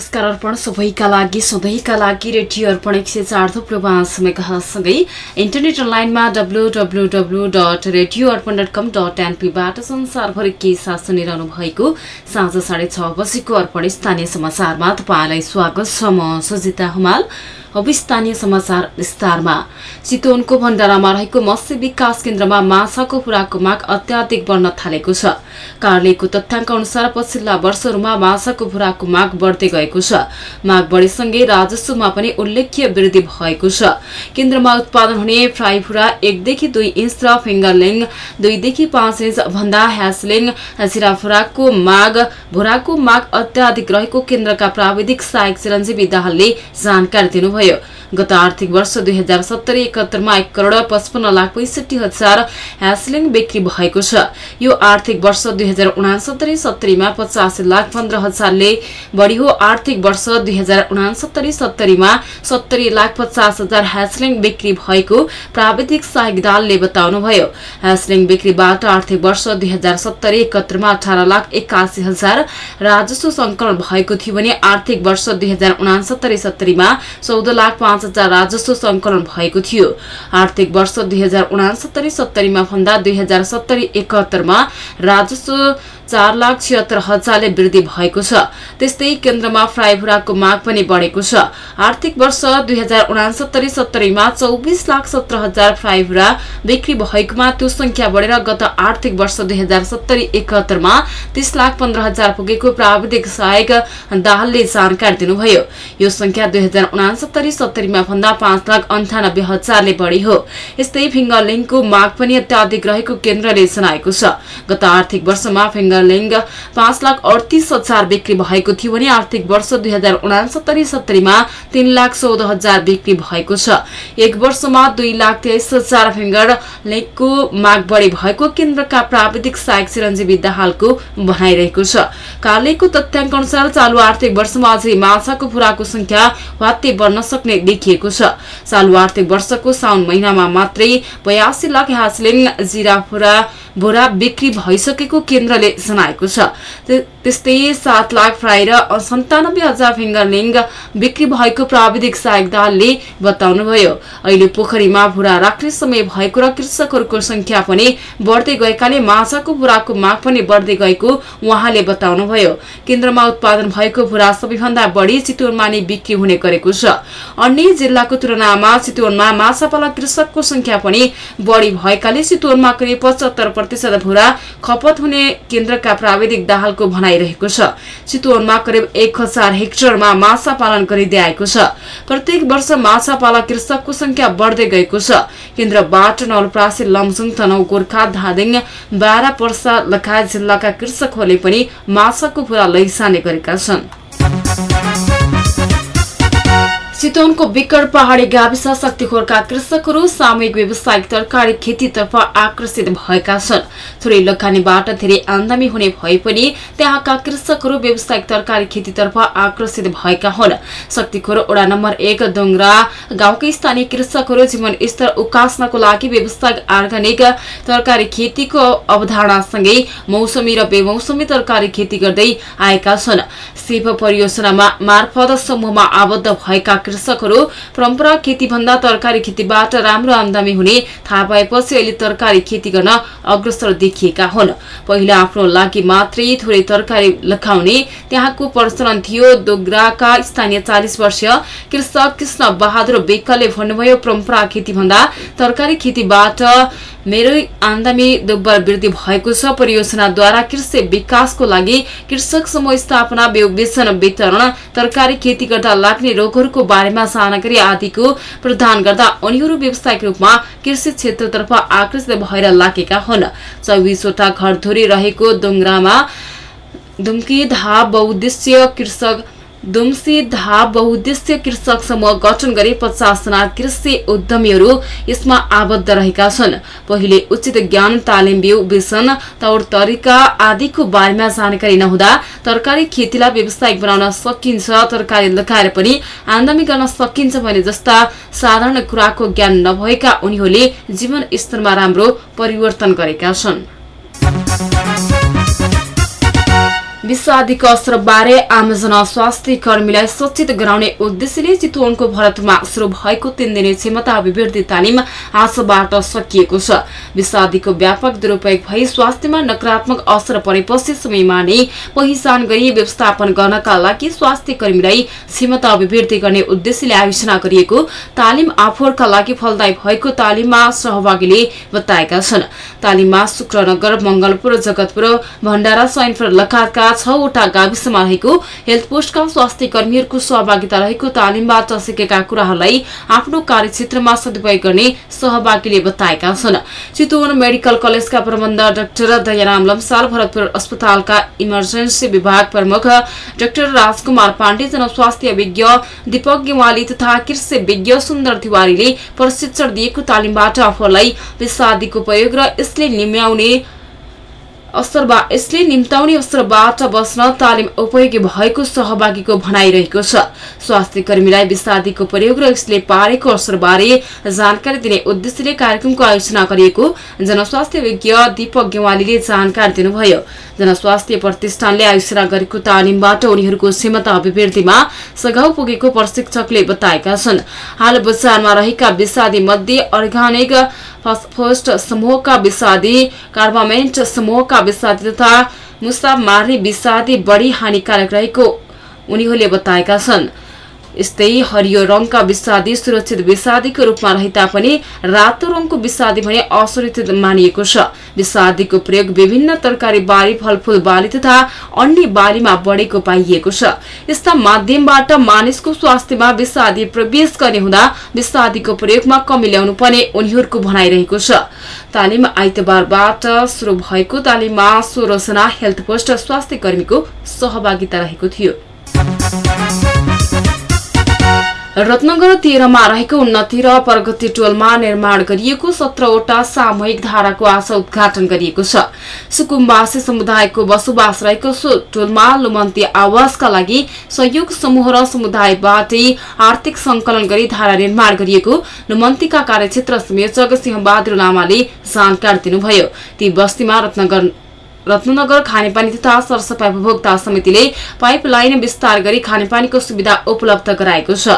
नमस्कार अर्पण सबैका लागि सधैँका लागि रेडियो अर्पण एक सय चार थुप्रो पाँचसँगै इन्टरनेट अनलाइनमा W W W dot radio Arpan dot com dot एनपीबाट संसारभरि के साथ सुनिरहनु भएको साँझ साढे छ बजीको अर्पण स्थानीय समाचारमा तपाईँलाई स्वागत छ। म सजिता हुमाल। चितवनको भण्डारामा रहेको मत्स्य विकास केन्द्रमा माछाको खुराकको माग अत्याधिक बढ्न थालेको छ। कार्यालयको तथ्याङ्क अनुसार पछिल्ला वर्षहरूमा माछाको खुराकको माग बढ्दै गएको छ। माग बढेसँगै राजस्वमा पनि उल्लेख्य वृद्धि भएको छ। केन्द्रमा उत्पादन हुने फ्राई फुरा एकदेखि दुई इन्च र फिङ्गरलिङ दुईदेखि पाँच इन्च भन्दा ह्यासलिङ जिराफुराको माग भुराको माग अत्याधिक रहेको केन्द्रका प्राविधिक सहायक चिरञ्जीवी दाहालले जानकारी दिनुभयो। ellos. गत आर्थिक वर्ष दुई हजार सत्तरी एकहत्तरमा एक करोड़ पचपन्न लाख पैसठी हजार ह्यासलिङ बिक्री भएको छ। यो आर्थिक वर्ष दुई हजार उनासत्तरी सत्तरीमा पचासी लाख पन्ध्र हजारले बढ़ी हो। आर्थिक वर्ष दुई हजार उनासत्तरी सत्तरीमा सत्तरी लाख पचास हजार ह्यासलिङ बिक्री भएको प्राविधिक सहायक दलले बताउनुभयो। ह्यासलिङ बिक्रीबाट आर्थिक वर्ष दुई हजार सत्तरी एकहत्तरमा अठार लाख एकासी हजार राजस्व संकलन भएको थियो भने आर्थिक वर्ष दुई हजार उनासत्तरी सत्तरीमा चौध लाख पाँच हजार राजस्व संकलन भएको थियो। आर्थिक वर्ष दुई हजार उनासत्तरी सत्तरीमा भन्दा दुई हजार सत्तरी एकहत्तरमा राजस्व चार लाख छिहत्तर हजारले वृद्धि भएको छ। त्यस्तै केन्द्रमा फ्राइभुराको माग पनि बढेको छ। आर्थिक वर्ष दुई हजार उनासत्तरी सत्तरीमा चौबिस लाख सत्र हजार फ्राइभुरा बिक्री भएकोमा त्यो संख्या बढेर गत आर्थिक वर्ष दुई हजार सत्तरी एकहत्तरमा तीस लाख पन्ध्र हजार पुगेको प्राविधिक सहायक दाहालले जानकारी दिनुभयो। यो संख्या दुई हजार उनासत्तरी सत्तरीमा भन्दा पाँच लाख अन्ठानब्बे हजारले बढी हो। यस्तै फिङ्गरलिङको माग पनि अत्याधिक रहेको केन्द्रले जनाएको छ। गत आर्थिक वर्षमा फिङ्गर लिङ्ग पाँच लाख अडतिस हजार बिक्री भएको थियो भने आर्थिक वर्ष दुई हजार उनासत्तरी सत्तरीमा तीन लाख चौध हजार बिक्री भएको छ। एक वर्षमा दुई लाख तेइस हजार फिङ्गर लेगको माग बढी भएको केन्द्रका प्राविधिक सहायक चिरञ्जीवी दाहालको भनाइरहेको छ। कार्यालयको तथ्याङ्क अनुसार चालु आर्थिक वर्षमा अझै माछाको फुराको संख्या वात्ते बढ्न सक्ने देखिएको छ। चालु आर्थिक वर्षको साउन महिनामा मात्रै बयासी लाख ह्यासलिङ जिराफुरा बोरा बिक्री भइसकेको केन्द्रले जनाएको छ। त्यस्तै सात लाख फ्राई र सन्तानब्बे हजार फिङ्गरलिङ बिक्री भएको प्राविधिक सहायक दलले बताउनुभयो। अहिले पोखरीमा भुरा राख्ने समय भएको र कृषकहरूको संख्या पनि बढ्दै गएकाले माछाको भुराको माग पनि बढ्दै गएको उहाँले बताउनुभयो। केन्द्रमा उत्पादन भएको भुरा सबैभन्दा बढी चितवनमा नै बिक्री हुने गरेको छ। अन्य जिल्लाको तुलनामा चितवनमा माछापालक कृषकको संख्या पनि बढी भएकाले चितवनमा करिब पचहत्तर प्रतिशत भुरा खपत हुने केन्द्रका प्राविधिक दाहालको भनाइरहेको छ। चितवनमा करिब एक हजार हेक्टरमा माछा पालन गरिँदै छ। प्रत्येक वर्ष माछा पालक कृषकको संख्या बढ्दै गएको छ। केन्द्रबाट नवलप्रासी लमजुङ तनौ गोर्खा धादिङ बाह्र पर्सा लगायत जिल्लाका कृषकहरूले पनि माछाको पुरा लैजाने गरेका छन्। चितवनको विकट पहाड़ी गाविस शक्तिखोरका कृषकहरू सामूहिक व्यावसायिक तरकारी खेतीतर्फ आकर्षित भएका छन्। थोरै लगानीबाट धेरै आमदामी हुने भए पनि त्यहाँका कृषकहरू व्यावसायिक तरकारी खेतीतर्फ आकर्षित भएका हुन्। शक्तिखोर वडा नम्बर एक डोङ्रा गाउँकै स्थानीय कृषकहरू जीवन स्तर उकास्नको लागि व्यावसायिक अर्ग्यानिक तरकारी खेतीको अवधारणासँगै मौसमी र बेमौसमी तरकारी खेती गर्दै आएका छन्। शिव परियोजनामा मार्फत समूहमा आबद्ध भएका कृषकहरू परम्परा खेतीभन्दा तरकारी खेतीबाट राम्रो आमदामी हुने थाहा पाएपछि अहिले तरकारी खेती गर्न अग्रसर देखिएका हुन्। पहिला आफ्नो लागि मात्रै थोरै तरकारी लगाउने त्यहाँको प्रचलन थियो। दोग्राका स्थानीय चालिस वर्षीय कृषक कृष्ण बहादुर बेकले भन्नुभयो परम्परा खेतीभन्दा तरकारी खेतीबाट मेरो आमदामी दोब्बर वृद्धि भएको छ। परियोजनाद्वारा कृषि विकासको लागि कृषक समूह स्थापना बेचन वितरण तरकारी खेती गर्दा लाग्ने रोगहरूको बारेमा जानकारी आदिको प्रदान गर्दा उनीहरू व्यावसायिक रूपमा कृषि क्षेत्रतर्फ आकर्षित भएर लागेका हुन्। चौबिसवटा घरधुरी रहेको डुङ्ग्रामा धुम्की धा बहुद्देश्य कृषक दुम्सी धा बहुद्देश्य कृषक समूह गठन गरी पचासजना कृषि उद्यमीहरू यसमा आबद्ध रहेका छन्। पहिले उचित ज्ञान तालिम बिउ बेसन तौर तरिका आदिको बारेमा जानकारी नहुँदा तरकारी खेतीलाई व्यावसायिक बनाउन सकिन्छ तरकारी लगाएर पनि आमदामी गर्न सकिन्छ भने जस्ता साधारण कुराको ज्ञान नभएका उनीहरूले जीवन स्तरमा राम्रो परिवर्तन गरेका छन्। विषादीको असरबारे आम जनस्वास्थ्य कर्मीलाई सचेत गराउने उद्देश्यले चितवनको भरतमा शुरू भएको तीन दिने क्षमता अभिवृद्धि तालिम आजबाट सकिएको छ। विषादीको व्यापक दुरूपयोग भई स्वास्थ्यमा नकारात्मक असर परेपछि समयमा नै पहिचान गरी व्यवस्थापन गर्नका लागि स्वास्थ्य कर्मीलाई क्षमता अभिवृद्धि गर्ने उद्देश्यले आयोजना गरिएको तालिम आफूहरूका लागि फलदायी भएको तालिममा सहभागीले बताएका छन्। तालिममा शुक्रनगर मंगलपुर जगतपुर भण्डारा सैनपुर लगायतका छवटा गाविसमा रहेको हेल्थ पोस्टका स्वास्थ्य कर्मीहरूको सहभागिता रहेको तालिमबाट सिकेका कुराहरूलाई आफ्नो कार्यक्षेत्रमा सदुपयोग गर्ने सहभागीले बताएका छन्। चितवन मेडिकल कलेजका प्रबन्ध डाक्टर दयाराम लम्साल भरतपुर अस्पतालका इमर्जेन्सी विभाग प्रमुख डाक्टर राजकुमार पाण्डे जनस्वास्थ्य विज्ञ दीपक गेवाली तथा कृषि विज्ञ सुन्दर तिवारीले प्रशिक्षण दिएको तालिमबाट आफूलाई विषादीको प्रयोग र यसले निम्याउने असरबा यसले निम्ताउने असरबाट बस्न तालिम उपयोगी भएको सहभागीको भनाइरहेको छ। स्वास्थ्य कर्मीलाई विषादीको प्रयोग र यसले पारेको असरबारे जानकारी दिने उद्देश्यले कार्यक्रमको आयोजना गरिएको जनस्वास्थ्य विज्ञ दीपक गेवालीले जानकारी दिनुभयो। जनस्वास्थ्य प्रतिष्ठानले आयोजना गरेको तालिमबाट उनीहरूको क्षमता अभिवृद्धिमा सघाउ पुगेको प्रशिक्षकले बताएका छन्। हाल बजारमा रहेका विषादी मध्ये अर्गानिक फर्स्ट समूहका विषादी कार्बामेन्ट समूहका विषादी तथा मुसा मार्ने विषादी बढी हानिकारक रहेको उनीहरूले बताएका छन्। यस्तै हरियो रङका विषादी सुरक्षित विषादीको रूपमा रहे तापनि रातो रङको विषादी भने असुरक्षित मानिएको छ। विषादीको प्रयोग विभिन्न तरकारी बाली फलफूल बाली तथा अन्य बालीमा बढेको पाइएको छ। यस्ता माध्यमबाट मानिसको स्वास्थ्यमा विषादी प्रवेश गर्ने हुँदा विषादीको प्रयोगमा कमी ल्याउनु पर्ने उनीहरूको भनाइरहेको छ। तालिम आइतबारबाट शुरू भएको तालिममा सोह्रजना हेल्थ पोस्ट स्वास्थ्य कर्मीको सहभागिता रहेको थियो। रत्नगर तेह्रमा रहेको उन्नति र प्रगति टोलमा निर्माण गरिएको सत्रवटा सामूहिक धाराको आज उद्घाटन गरिएको छ। सुकुम्बासी समुदायको बसोबास रहेको टोलमा लुमन्ती आवासका लागि सहयोग समूह र समुदायबाटै आर्थिक संकलन गरी धारा निर्माण गरिएको लुमन्तीका कार्यक्षेत्र संयोजक सिंहबहादुर लामाले जानकारी दिनुभयो। ती बस्तीमा रत्नगर रत्नगर खानेपानी तथा सरसफाई उपभोक्ता समितिले पाइप लाइन विस्तार गरी खानेपानीको सुविधा उपलब्ध गराएको छ।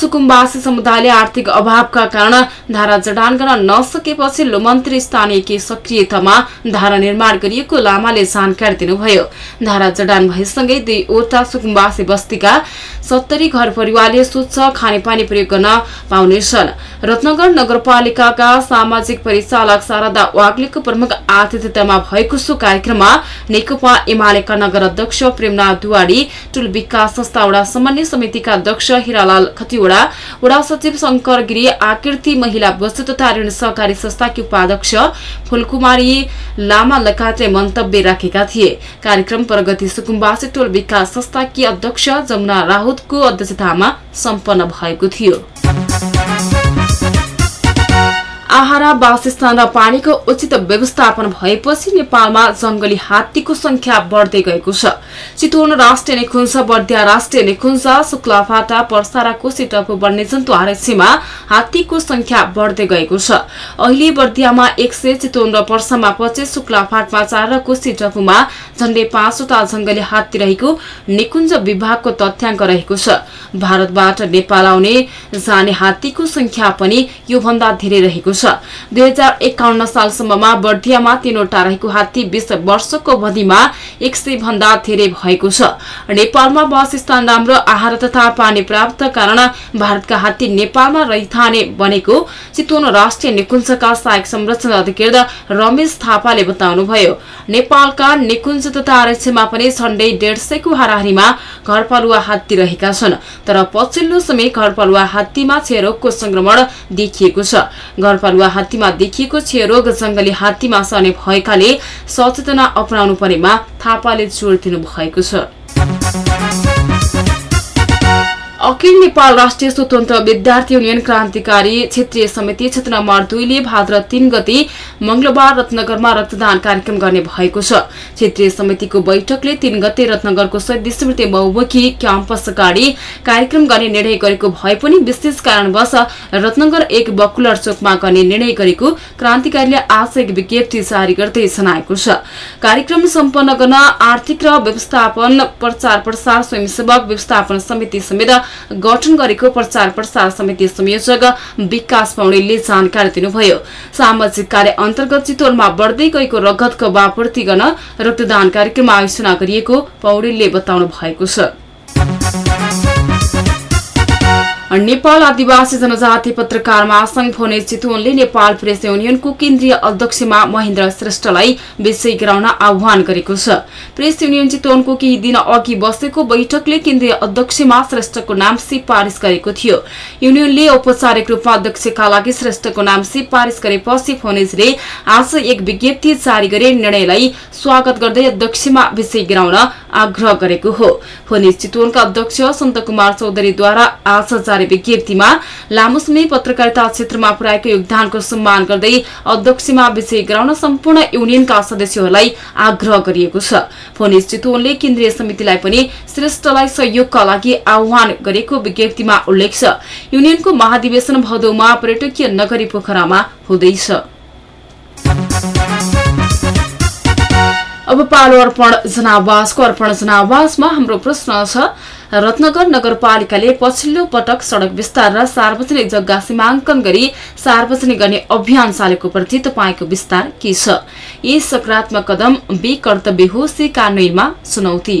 सुकुम्बासी समुदायले आर्थिक अभावका कारण धारा जडान गर्न नसकेपछि लोमन्त्री स्थानीय सक्रियतामा धारा निर्माण गरिएको लामाले जानकारी दिनुभयो। धारा जडान भएसँगै दुईवटा सुकुम्बासी बस्तीका सत्तरी घर परिवारले स्वच्छ खानेपानी प्रयोग गर्न पाउनेछन्। रत्नगर नगरपालिकाका सामाजिक परिचालक शारदा वाग्लेको प्रमुख आतिथ्यतामा भएको सो कार्यक्रममा नेकपा एमालेका नगर अध्यक्ष प्रेमनाथ दुवाडी टुल विकास संस्था वडा समन्वय समितिका अध्यक्ष हिरालाल खतिवड़ा वडा सचिव शंकर गिरी आकृति महिला वस्तु तथा ऋण सहकारी संस्थाकी उपाध्यक्ष फुलकुमारी लामा लगायतले मन्तव्य राखेका थिए कार्यक्रम प्रगति सुकुम्बासी टोल विकास संस्थाकी अध्यक्ष जमुना राहुतको अध्यक्षतामा सम्पन्न भएको थियो आहारा वासस्थान र पानीको उचित व्यवस्थापन भएपछि नेपालमा जंगली हात्तीको संख्या बढ्दै गएको छ। चितवन राष्ट्रिय निकुञ्ज बर्दिया राष्ट्रिय निकुञ्ज शुक्लाफाटा पर्सा र कोशी टपु वन्यजन्तु आरक्षीमा हात्तीको संख्या बढ्दै गएको छ। अहिले बर्दियामा एक सय चितवन र पर्सामा पच्चिस शुक्लाफाटमा चार र कोशी टपुमा झण्डै पाँचवटा जंगली हात्ती रहेको निकुञ्ज विभागको तथ्याङ्क रहेको छ। भारतबाट नेपाल आउने जाने हात्तीको संख्या पनि योभन्दा धेरै रहेको छ। दुई हजार एकाउन्न सालसम्ममा बर्दियामा तीनवटा रहेको हात्ती बीस वर्षको अवधिमा एक सय भन्दा धेरै भएको छ। नेपालमा वासस्थान राम्रो आहार तथा पानी प्राप्त कारण भारतका हात्ती नेपालमा रहिथाने बनेको चितवन राष्ट्रिय निकुञ्जका सहायक संरक्षण अधिकृत रमेश थापाले बताउनुभयो। नेपालका निकुञ्ज तथा आरक्षमा पनि झण्डै डेढ सयको हाराहारीमा घरपालुवा हात्ती रहेका छन् तर पछिल्लो समय घरपालुवा हात्तीमा क्षयरोगको संक्रमण देखिएको छ। घरपालुवा हात्तीमा देखिएको क्षयरोग जंगली हात्तीमा सर्ने भएकाले सचेतना अपनाउनु पर्नेमा थापाले जोड़ दिनु भएको छ। अखिल नेपाल राष्ट्रिय स्वतन्त्र विद्यार्थी युनियन क्रान्तिकारी क्षेत्रीय समिति क्षेत्र नम्बर दुईले भाद्र तीन गति मंगलबार रत्नगरमा रक्तदान कार्यक्रम गर्ने भएको छ। क्षेत्रीय समितिको बैठकले तीन गते रत्नगरको शहीद स्मृति बहुमुखी क्याम्पस अगाडि कार्यक्रम गर्ने निर्णय गरेको भए पनि विशेष कारणवश रत्नगर एक बकुलर चोकमा गर्ने निर्णय गरेको क्रान्तिकारीले आज एक विज्ञप्ति जारी गर्दै जनाएको छ। कार्यक्रम सम्पन्न गर्न आर्थिक र व्यवस्थापन प्रचार प्रसार स्वयंसेवक व्यवस्थापन समिति समेत गठन गरेको प्रचार प्रसार समिति संयोजक विकास पौडेलले जानकारी दिनुभयो। सामाजिक कार्य अन्तर्गत चितवनमा बढ्दै गएको रगतको बापूर्ति गर्न रक्तदान कार्यक्रम आयोजना गरिएको पौडेलले बताउनु भएको छ। नेपाल आदिवासी जनजाति पत्रकार महासंघ फोने चितवनले नेपाल प्रेस युनियनको केन्द्रीय अध्यक्षमा महेन्द्र श्रेष्ठलाई विषय गराउन आह्वान गरेको छ। प्रेस युनियन चितवनको केही दिन अघि बसेको बैठकले केन्द्रीय अध्यक्षमा श्रेष्ठको नाम सिफारिस गरेको थियो। युनियनले औपचारिक रूपमा अध्यक्षका लागि श्रेष्ठको नाम सिफारिस गरेपछि फोनेजले आज एक विज्ञप्ति जारी गरे निर्णयलाई स्वागत गर्दै अध्यक्षमा विषय गराउन आग्रह गरेको हो। फोनेज चितवनका अध्यक्ष सन्त कुमार चौधरीद्वारा आज जारी विज्ञप्तिमा लामो समय पत्रकारिता क्षेत्रमा पुर्याएको योगदानको सम्मान गर्दै अध्यक्षमा विजय गराउन सम्पूर्ण युनियनका सदस्यहरूलाई आग्रह गरिएको छ। फोनिस चितवनले केन्द्रीय समितिलाई पनि श्रेष्ठलाई सहयोगका लागि आह्वान गरेको विज्ञप्तिमा उल्लेख छ। युनियनको महाधिवेशन भदौमा पर्यटकीय नगरी पोखरामा हुँदैछ। अब पालो अर्पण जनावासको अर्पण जनावासमा हाम्रो प्रश्न छ रत्नगर नगरपालिकाले पछिल्लो पटक सड़क विस्तार र सार्वजनिक जग्गा सीमाङ्कन गरी सार्वजनिक गर्ने अभियान चालेको प्रति तपाईँको विस्तार के छ? यी सकारात्मक कदम बे कर्तव्य हो सी कार्यान्वयनमा चुनौती।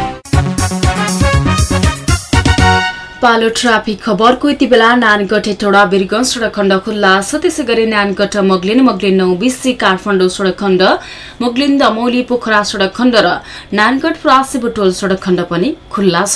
पालो ट्राफिक खबरको यति बेला नानगढ हेटौडा बिरगंज सडक खण्ड खुल्ला। छ त्यसै गरी नानगढ मगलिन मगलिन नौ बिसी काठमाडौँ सडक खण्ड मुगलिन दमौली पोखरा सडक खण्ड र नानगढ प्रासी बुटोल सडक खण्ड पनि खुल्ला छ।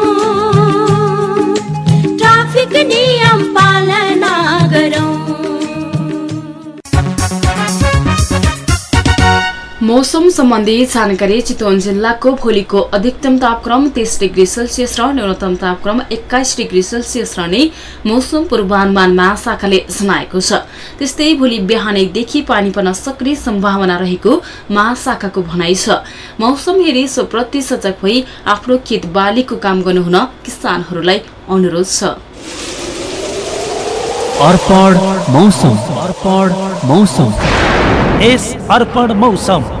मौसम सम्बन्धी जानकारी चितवन जिल्लाको भोलिको अधिकतम तापक्रम तेइस डिग्री सेल्सियस र न्यूनतम तापक्रम एक्काइस डिग्री सेल्सियस रहने मौसम पूर्वानुमान महाशाखाले जनाएको छ। त्यस्तै भोलि बिहानैदेखि पानी पर्न सक्ने सम्भावना रहेको महाशाखाको भनाइ छ। मौसम हेरी सोप्रति सजग भई आफ्नो खेत बालीको काम गर्नुहुन किसानहरूलाई अनुरोध छ। अर्पण मौसम। अर्पण मौसम। यस अर्पण मौसम।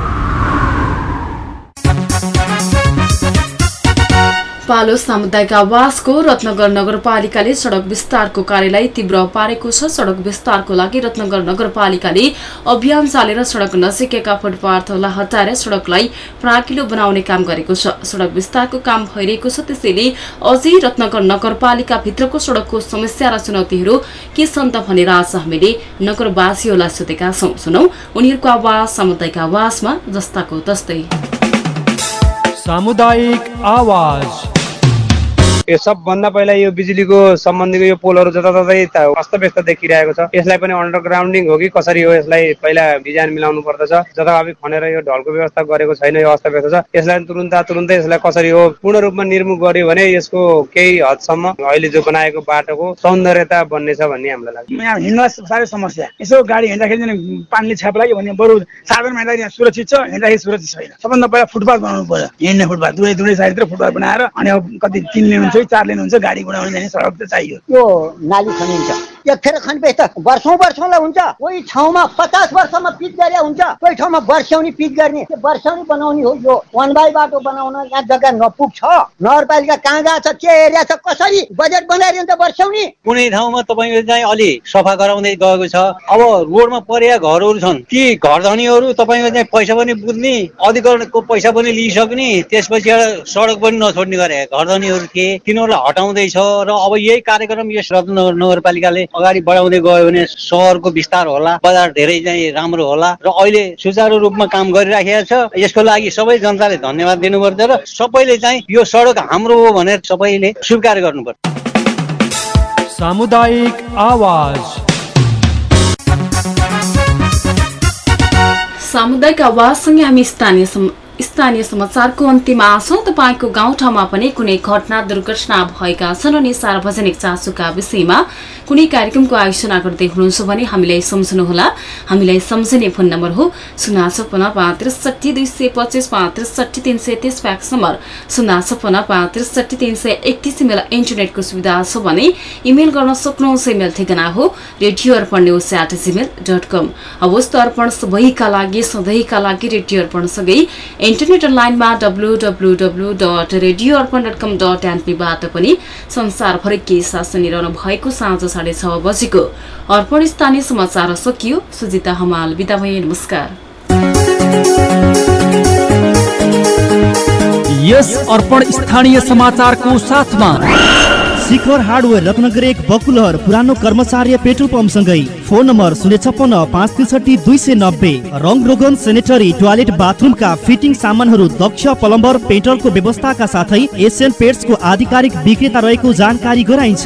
पालो सामुदायिक आवासको रत्नगर नगरपालिकाले सड़क विस्तारको कार्यलाई तीव्र पारेको छ। सड़क विस्तारको लागि रत्नगर नगरपालिकाले अभियान चालेर सड़क नजिकैका फुटपाथहरूलाई हटाएर सड़कलाई प्राकिलो बनाउने काम गरेको छ। सड़क विस्तारको काम भइरहेको छ त्यसैले अझै रत्नगर नगरपालिका भित्रको सड़कको समस्या र चुनौतीहरू के छन् त भनेर आज हामीले नगरवासीहरूलाई सोधेका छौं। सुनौ उनीहरूको आवाज सामुदायिक आवासमा जस्ताको तस्तै। सामुदायिक आवाज। यो सबभन्दा पहिला यो बिजुलीको सम्बन्धीको यो पोलहरू जताततै अस्त व्यस्त देखिरहेको छ। यसलाई पनि अन्डरग्राउन्डिङ हो कि कसरी हो यसलाई पहिला डिजाइन मिलाउनु पर्दछ। जताभावी खनेर यो ढलको व्यवस्था गरेको छैन यो अस्त व्यस्त छ। यसलाई तुरुन्त तुरुन्तै यसलाई कसरी हो पूर्ण रूपमा निर्मुख गर्यो भने यसको केही हदसम्म अहिले जो बनाएको बाटोको सौन्दर्यता बन्नेछ भन्ने हामीलाई लाग्छ। यहाँ हिँड्न साह्रै समस्या। यसो गाडी हिँड्दाखेरि पानीले छ्याप लाग्यो भने बरु साधनमा हिँड्दाखेरि यहाँ सुरक्षित छ हिँड्दाखेरि सुरक्षित छैन। सबभन्दा पहिला फुटपाथ बनाउनु पर्यो। हिँड्ने फुटपाथ दुवै दुवै साइडतिर फुटपाथ बनाएर अनि अब कति तिन हुन्छ चार लेन हुन्छ गाडी गुडाउने जाने सडक त चाहियो। त्यो नाली खनिन्छ। एकखेर खनबेस त वर्षौँ वर्षौँलाई हुन्छ। कोही ठाउँमा पचास वर्षमा पिच गरे हुन्छ। कोही ठाउँमा वर्षौनी पिच गर्ने। त्यो वर्षौनी बनाउने हो यो। वान बाई बाटो बनाउन यहाँ जग्गा नपुग छ नगरपालिका कहाँ गएको छ के एरिया छ कसरी बजेट बनाइरहन्छ वर्षौनी? कुनै ठाउँमा तपाईँको चाहिँ अलि सफा गराउँदै गएको छ। अब रोडमा परेका घरहरू छन्। ती घर धनीहरू तपाईँको चाहिँ पैसा पनि बुझ्ने अधिकरणको पैसा पनि लिइसक्ने त्यसपछि एउटा सडक पनि नछोड्ने गरे घर धनीहरू थिए। तिनीहरूलाई हटाउँदैछ र अब यही कार्यक्रम यस रत्नगर नगरपालिकाले अगाडि बढाउँदै गयो भने सहरको विस्तार होला बजार धेरै चाहिँ राम्रो होला र अहिले सुचारू रूपमा काम गरिराखेको छ। यसको लागि सबै जनताले धन्यवाद दिनुपर्छ र सबैले चाहिँ यो सडक हाम्रो हो भनेर सबैले स्वीकार गर्नुपर्छ। सामुदायिक आवाज। सामुदायिक आवाजसँगै हामी स्थानीय सम- स्थानीय समाचारको अन्तिममा छौँ तपाईँको गाउँठाउँमा पनि कुनै घटना दुर्घटना भएका छन् अनि सार्वजनिक चासोका विषयमा कुनै कार्यक्रमको आयोजना गर्दै हुनुहुन्छ भने हामीलाई सम्झनुहोला। हामीलाई सम्झने फोन नम्बर हो शून्य छप्पन्न पाँच त्रिसठी दुई सय पच्चिस पाँच त्रिसठी तिन सय तिस फ्याक्स नम्बर शून्य छप्पन्न पाँच त्रिसठी तिन सय एकतिस इमेल इन्टरनेटको सुविधा छ भने इमेल गर्न सक्नुहुन्छ। इमेल ठेगाना हो radio Arpan news at Gmail dot com हवस् त अर्पण सबैका लागि सधैँका लागि रेडियो अर्पणसँगै इन्टरनेट अनलाइनमा W W W dot radio Arpan dot com dot एनपीबाट पनि संसारभरि के साथ सुनिरहनु भएको साँझ साढे छ बजेको अर्पण स्थानीय समाचार सकियो। सुजिता हमाल बिदा भए नमस्कार। यस अर्पण स्थानीय समाचारको साथमा शिखर हार्डवेयर रत्नगर एक बकुलहर पुरानो कर्मचार्य पेट्रोल पम्पसँगै। फोन नम्बर शून्य छप्पन्न पाँच त्रिसठी दुई सय नब्बे। रङ रोगन सेनेटरी टोयलेट बाथरुमका फिटिङ सामानहरू दक्ष प्लम्बर पेट्रोलको व्यवस्थाका साथै एसियन पेट्सको आधिकारिक विक्रेता रहेको जानकारी गराइन्छ।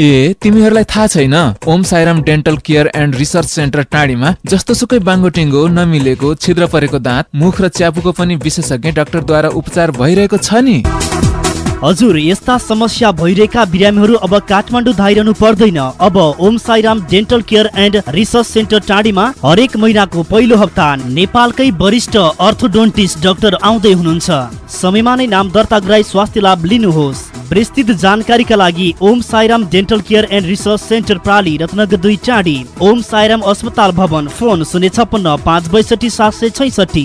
ए तिमीहरूलाई थाहा छैन Om Sairam dental care and research centre टाढीमा जस्तो सुकै बाङ्गोटिङ्गो नमिलेको छिद्र परेको दाँत मुख र च्यापुको पनि विशेषज्ञ डाक्टरद्वारा उपचार भइरहेको छ नि। हजुर यस्ता समस्या भइरहेका बिरामीहरू अब काठमाडौँ धाइरहनु पर्दैन। अब Om Sairam dental care and research centre टाढीमा हरेक महिनाको पहिलो हप्ता नेपालकै वरिष्ठ अर्थोडोन्टिस्ट डाक्टर आउँदै हुनुहुन्छ। समयमा नै नाम दर्ता गराई स्वास्थ्य लाभ लिनुहोस्। विस्तृत जानकारीका लागि Om Sairam dental care and research centre प्राली Ratnagar दुई टाढी ओम साईराम अस्पताल भवन फोन शून्य छप्पन्न पाँच बैसठी सात सय छैसठी।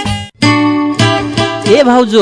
ए भाउजू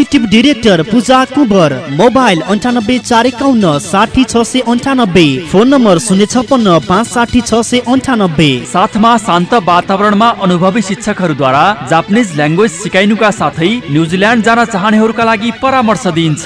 executive director Puja Kubar mobile अन्ठानब्बे चार एकाउन्न साठी छ सय अन्ठानब्बे फोन नम्बर शून्य छप्पन्न पाँच साठी छ सय अन्ठानब्बे। साथमा शान्त वातावरणमा अनुभवी शिक्षकहरूद्वारा जापानिज ल्याङ्ग्वेज सिकाइनुका साथै न्युजिल्यान्ड जान चाहनेहरूका लागि परामर्श दिइन्छ।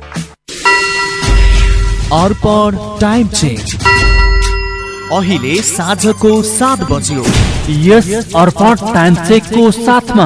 अर्पण टाइम चेन्ज अहिले साँझको सात बज्यो। यस अर्पण टाइम चेकको साथमा।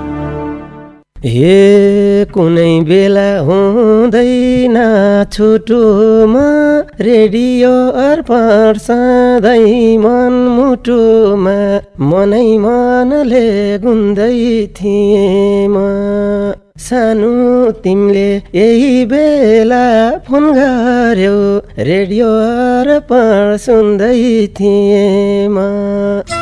हे कुनै बेला हुँदैन छुटुमा रेडियो अर्पण सधैँ मन मुटुमा मनै मनले गुन्दै थिएँ म सानो तिमीले यही बेला फोन गर्यो रेडियो अर्पण सुन्दै थिएँ म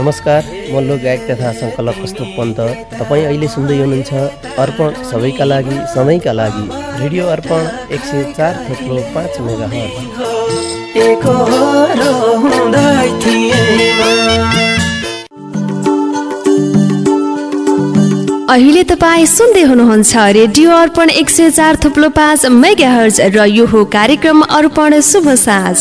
नमस्कार म लोक गायक तथा सङ्कलक कस्तो पन्त। तपाईँ अहिले सुन्दै हुनुहुन्छ अर्पण सबैका लागि सधैँका लागि रेडियो अर्पण एक सय चार थोप्लो पाँच मेगा अहिले तपाईँ सुन्दै हुनुहुन्छ रेडियो अर्पण एक सय चार थुप्लो पाँच मेगा हर्ज र यो हो कार्यक्रम अर्पण शुभ साँझ।